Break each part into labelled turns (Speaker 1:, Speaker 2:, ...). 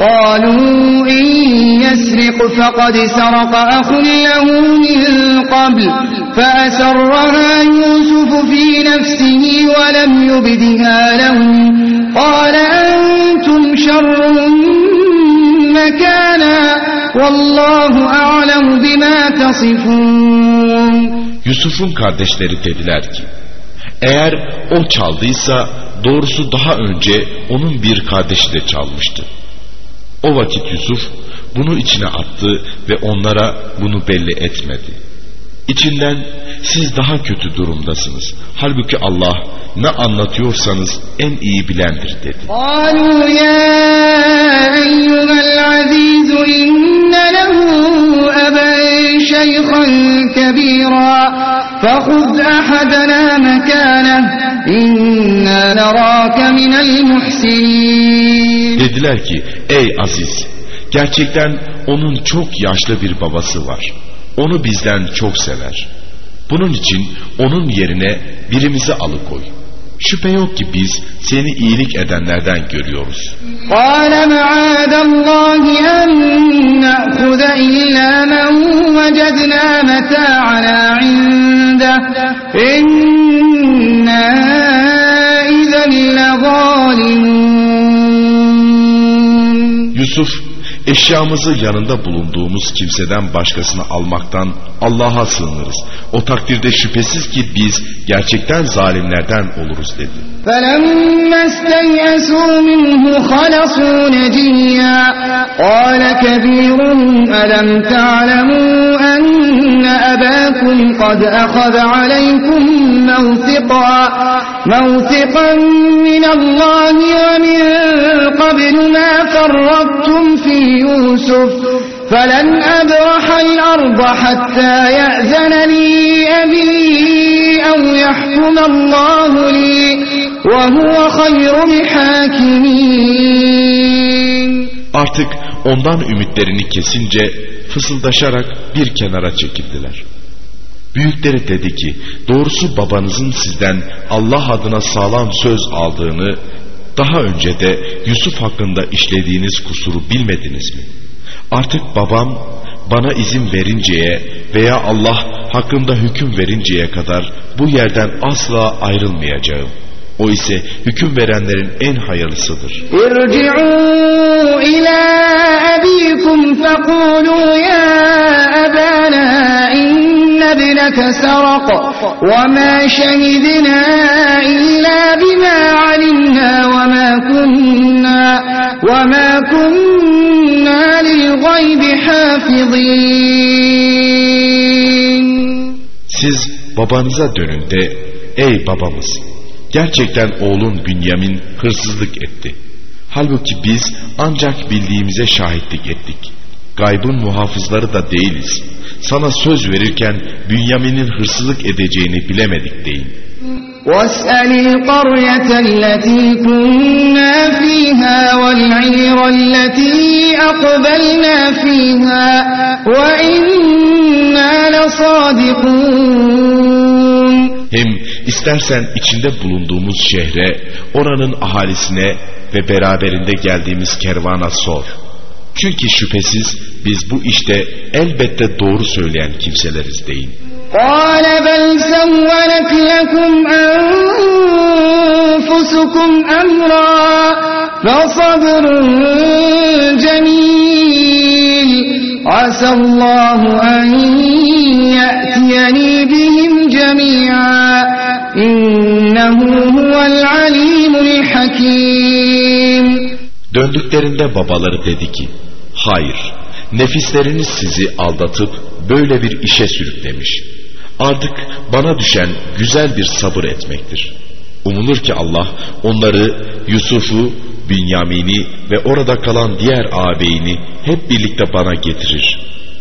Speaker 1: قالوا إن يسرق فقد سرق أخ له من قبل فأسرها يوسف في نفسه ولم يبدها لهم قال أنتم شر مكانا والله أعلم بما تصفون
Speaker 2: Yusuf'un kardeşleri dediler ki, eğer o çaldıysa doğrusu daha önce onun bir kardeşi de çalmıştı. O vakit Yusuf bunu içine attı ve onlara bunu belli etmedi. İçinden siz daha kötü durumdasınız. Halbuki Allah ne anlatıyorsanız en iyi bilendir dedi.
Speaker 1: قالوا يا أيها العزيز إن له أبا شيخا كبيرا فخذ أحدنا مكانه إنا نراك من المحسنين
Speaker 2: Dediler ki ey Aziz gerçekten onun çok yaşlı bir babası var. Onu bizden çok sever. Bunun için onun yerine birimizi alıkoy. Şüphe yok ki biz seni iyilik edenlerden görüyoruz.
Speaker 1: قال معاذ الله أن نأخذ إلا من وجدنا متاعنا عنده
Speaker 2: Yusuf eşyamızı yanında bulunduğumuz kimseden başkasını almaktan Allah'a sığınırız. O takdirde şüphesiz ki biz gerçekten zalimlerden oluruz dedi.
Speaker 1: فلما استيئسوا منه خلصوا نجيا قال كبيرهم ألم تعلموا أن أباكم قد أخذ عليكم موثقا موثقا من الله ومن قبل ما فرطتم في يوسف فلن أبرح الأرض حتى يأذن لي أبي أو يحكم الله لي وهو خير الحاكمين
Speaker 2: Artık ondan ümitlerini kesince fısıldaşarak bir kenara çekildiler. Büyükleri dedi ki doğrusu babanızın sizden Allah adına sağlam söz aldığını daha önce de Yusuf hakkında işlediğiniz kusuru bilmediniz mi? Artık babam bana izin verinceye veya Allah hakkında hüküm verinceye kadar bu yerden asla ayrılmayacağım. O ise hüküm verenlerin en hayırlısıdır.
Speaker 1: İrci'u ila abikum fekulu ya abana inne bineke sarak ve ma şehidina illa bima alimna ve ma kunna ve ma kunna lil gaybi hafizin.
Speaker 2: Siz babanıza dönün de ey babamız gerçekten oğlun Bünyamin hırsızlık etti. Halbuki biz ancak bildiğimize şahitlik ettik. Gaybın muhafızları da değiliz. Sana söz verirken Bünyamin'in hırsızlık edeceğini bilemedik deyin.
Speaker 1: واسأل القرية التي كنا فيها والعير التي أقبلنا فيها وإنا لصادقون
Speaker 2: Hem istersen içinde bulunduğumuz şehre, oranın ahalisine ve beraberinde geldiğimiz kervana sor. Çünkü şüphesiz biz bu işte elbette doğru söyleyen kimseleriz deyin.
Speaker 1: قال بل سولت لكم أنفسكم أمرا فصبر جميل عسى الله أن يأتيني بهم جميعا İnnehu huvel alimul hakim.
Speaker 2: Döndüklerinde babaları dedi ki, hayır, nefisleriniz sizi aldatıp böyle bir işe sürüklemiş. Artık bana düşen güzel bir sabır etmektir. Umulur ki Allah onları, Yusuf'u, Bünyamin'i ve orada kalan diğer ağabeyini hep birlikte bana getirir.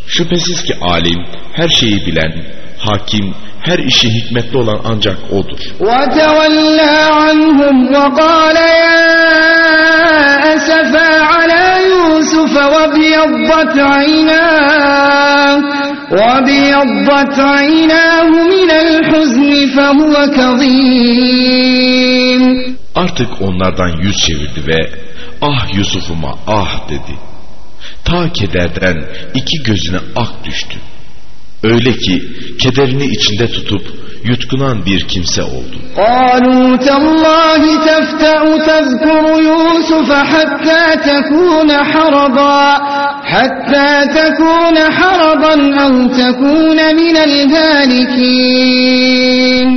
Speaker 2: Şüphesiz ki alim, her şeyi bilen, hakim, her işi hikmetli olan ancak O'dur.
Speaker 1: وتولى عنهم وقال يا أسفا على يوسف وابيضت عيناه وابيضت عيناه من الحزن فهو كظيم
Speaker 2: Artık onlardan yüz çevirdi ve ah Yusuf'uma ah dedi. Ta kederden iki gözüne ak düştü. Öyle ki kederini içinde tutup yutkunan bir kimse oldu.
Speaker 1: قالوا تالله تفتأ تذكر يوسف حتى تكون حرضا حتى تكون حرضا أو تكون من الهالكين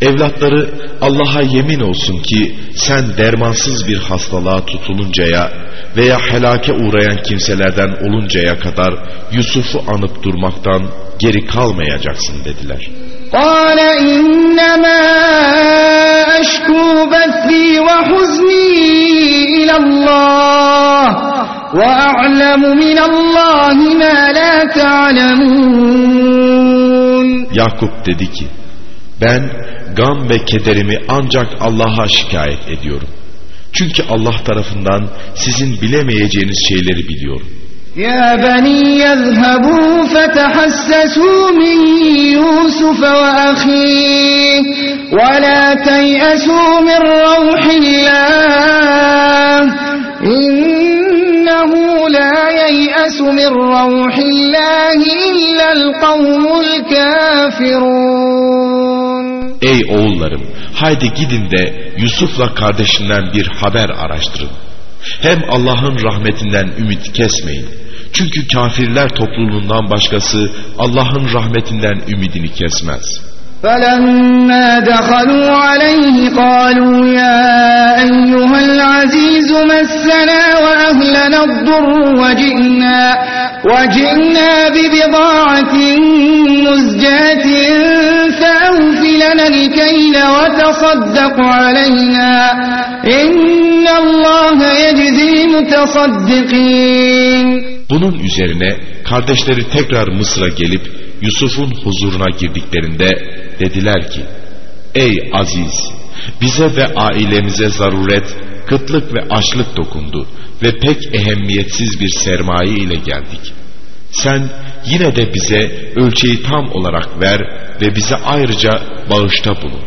Speaker 2: Evlatları Allah'a yemin olsun ki sen dermansız bir hastalığa tutuluncaya veya helake uğrayan kimselerden oluncaya kadar Yusuf'u anıp durmaktan geri kalmayacaksın dediler.
Speaker 1: قال إنما أشكو بثي وحزني إلى الله وأعلم من الله ما لا تعلمون
Speaker 2: Yakup dedi ki ben gam ve kederimi ancak Allah'a şikayet ediyorum. Çünkü Allah tarafından sizin bilemeyeceğiniz şeyleri biliyorum.
Speaker 1: Ya bani yezhebu fetehassesu min Yusuf ve ahih ve la teyesu min ruhillah innehu la yeyesu min ruhillahi illel kavmul kafirun
Speaker 2: Ey oğullarım haydi gidin de Yusuf'la kardeşinden bir haber araştırın. Hem Allah'ın rahmetinden ümit kesmeyin. Çünkü kafirler topluluğundan başkası Allah'ın rahmetinden ümidini kesmez.
Speaker 1: فلما دخلوا عليه قالوا يا أيها العزيز مسنا وأهلنا الضر وجئنا وجئنا ببضاعة مزجاة فأوف لنا الكيل وتصدق علينا إن الله يجزي المتصدقين
Speaker 2: Bunun üzerine kardeşleri tekrar Mısır'a gelip Yusuf'un huzuruna girdiklerinde dediler ki Ey Aziz! Bize ve ailemize zaruret, kıtlık ve açlık dokundu ve pek ehemmiyetsiz bir sermaye ile geldik. Sen yine de bize ölçeği tam olarak ver ve bize ayrıca bağışta bulun.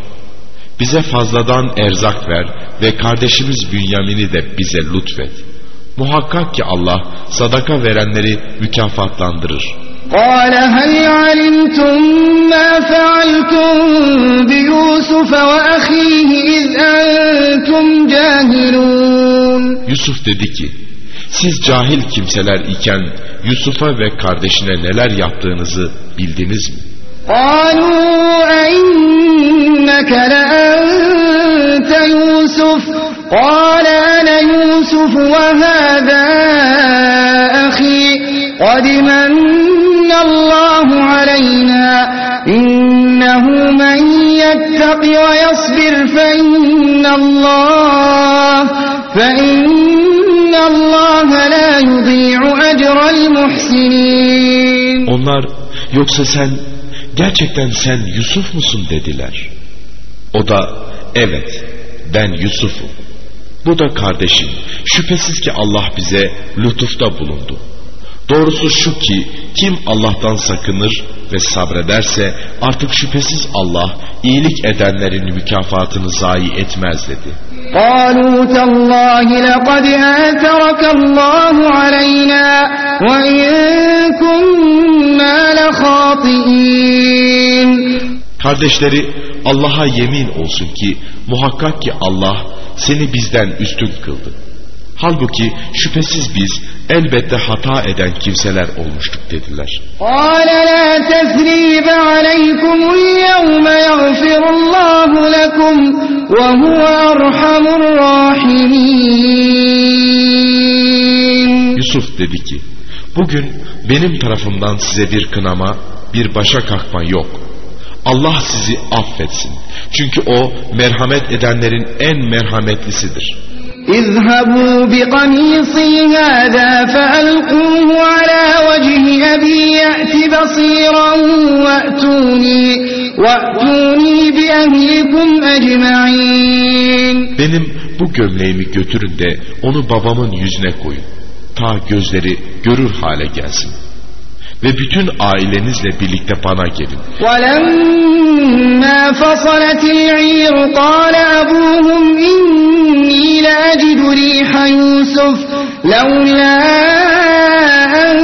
Speaker 2: Bize fazladan erzak ver ve kardeşimiz Bünyamin'i de bize lütfet.'' Muhakkak ki Allah sadaka verenleri mükafatlandırır.
Speaker 1: قال هل علمتم ما فعلتم بيوسف وأخيه إذ أنتم جاهلون
Speaker 2: Yusuf dedi ki siz cahil kimseler iken Yusuf'a ve kardeşine neler yaptığınızı bildiniz mi?
Speaker 1: قالوا أئنك لأنت يوسف قال أنا يوسف وهذا أخي قد من الله علينا إنه من يتق ويصبر فإن الله فإن
Speaker 2: onlar yoksa sen gerçekten sen Yusuf musun dediler. O da evet ben Yusuf'um. Bu da kardeşim şüphesiz ki Allah bize lütufta bulundu. Doğrusu şu ki kim Allah'tan sakınır ve sabrederse artık şüphesiz Allah iyilik edenlerin mükafatını zayi etmez dedi.''
Speaker 1: قالوا تالله لقد آثرك الله علينا وإن كنا لخاطئين
Speaker 2: Kardeşleri Allah'a yemin olsun ki muhakkak ki Allah seni bizden üstün kıldı. Halbuki şüphesiz biz elbette hata eden kimseler olmuştuk dediler.
Speaker 1: قال لا تثريب عليكم اليوم يغفر الله لكم وهو أرحم الراحمين
Speaker 2: Yusuf dedi ki bugün benim tarafımdan size bir kınama bir başa kalkma yok. Allah sizi affetsin. Çünkü o merhamet edenlerin en merhametlisidir.
Speaker 1: اذهبوا بقميصي هذا فألقوه على وجه أبي يأت بصيرا وأتوني, وأتوني بأهلكم أجمعين
Speaker 2: Benim bu gömleğimi götürün de onu babamın yüzüne koyun. Ta gözleri görür hale gelsin. ve bütün ailenizle birlikte bana gelin.
Speaker 1: وَلَمَّا فَصَلَتِ الْعِيرُ قَالَ أَبُوهُمْ إِنِّي لَأَجِدُ رِيحَ يُوسُفَ لَوْلَا أَن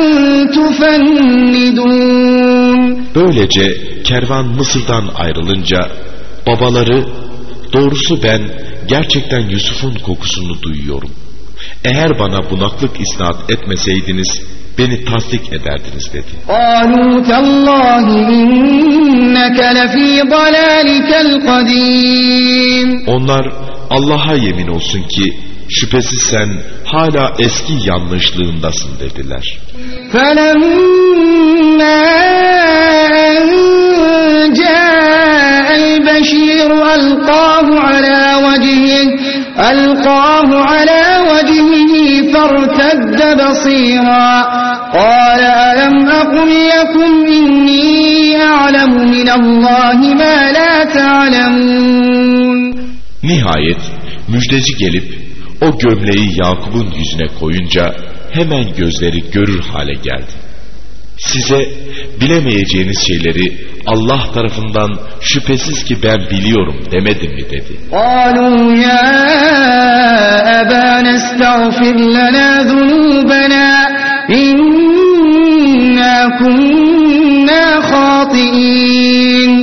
Speaker 1: تُفَنِّدُونَ
Speaker 2: Böylece kervan Mısır'dan ayrılınca babaları doğrusu ben gerçekten Yusuf'un kokusunu duyuyorum. Eğer bana bunaklık isnat etmeseydiniz beni tasdik ederdiniz dedi.
Speaker 1: قالوا تالله إنك لفي ضلالك القديم
Speaker 2: Onlar Allah'a yemin olsun ki şüphesiz sen hala eski yanlışlığındasın dediler.
Speaker 1: فلما أن جاء البشير ألقاه على وجهه ألقاه على وجهه فارتد بصيرا قال ألم أقل لكم إني أعلم من الله ما لا تعلمون
Speaker 2: Nihayet müjdeci gelip o gömleği Yakup'un yüzüne koyunca hemen gözleri görür hale geldi. Size bilemeyeceğiniz şeyleri Allah tarafından şüphesiz ki ben biliyorum demedim mi dedi.
Speaker 1: قالوا يا أبانا استغفر لنا ذنوبنا إنا كنا خاطئين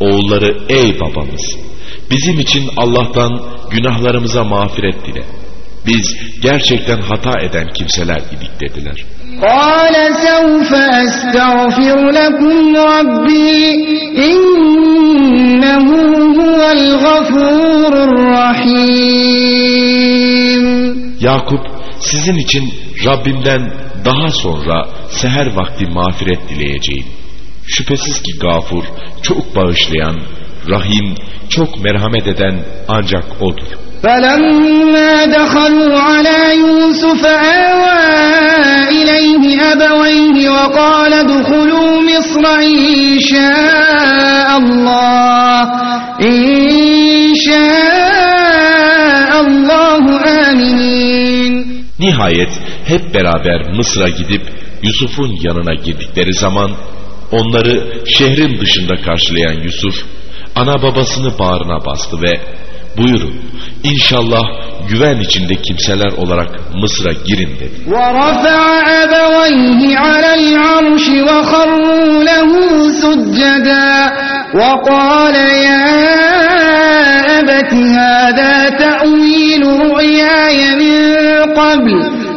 Speaker 2: Oğulları ey babamız bizim için Allah'tan günahlarımıza mağfiret dile. Biz gerçekten hata eden kimseler idik dediler.
Speaker 1: قال سوف أستغفر لكم ربي إنه هو الغفور الرحيم
Speaker 2: Yakup sizin için Rabbimden daha sonra seher vakti mağfiret dileyeceğim. Şüphesiz ki gafur, çok bağışlayan, rahim, çok merhamet eden ancak O'dur.
Speaker 1: فلما دخلوا على يوسف آوى إليه أبويه وقال ادخلوا مصر إن شاء الله إن شاء الله آمنين
Speaker 2: Nihayet hep beraber Mısır'a gidip Yusuf'un yanına girdikleri zaman onları şehrin dışında karşılayan Yusuf ana babasını bağrına bastı ve buyurun inşallah güven içinde kimseler olarak Mısır'a girin dedi.
Speaker 1: ورفع أبويه على العرش وخروا له سجدا وقال يا أبت هذا تأويل رؤياي من قبل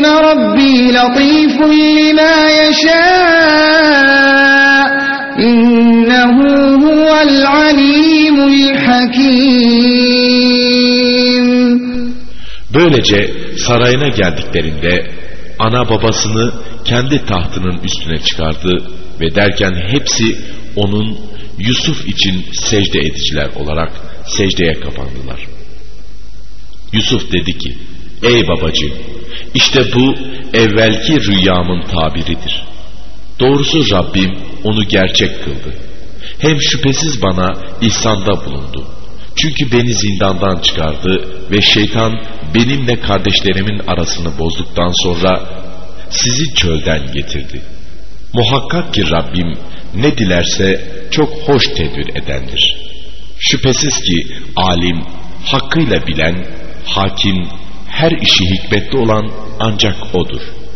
Speaker 1: İnne Rabbi latifun lima yeşâ. İnnehu huvel alimul hakim.
Speaker 2: Böylece sarayına geldiklerinde ana babasını kendi tahtının üstüne çıkardı ve derken hepsi onun Yusuf için secde ediciler olarak secdeye kapandılar. Yusuf dedi ki, ey babacığım işte bu evvelki rüyamın tabiridir. Doğrusu Rabbim onu gerçek kıldı. Hem şüphesiz bana ihsanda bulundu. Çünkü beni zindandan çıkardı ve şeytan benimle kardeşlerimin arasını bozduktan sonra sizi çölden getirdi. Muhakkak ki Rabbim ne dilerse çok hoş tedbir edendir. Şüphesiz ki alim, hakkıyla bilen, hakim, her işi hikmetli olan ancak O'dur.''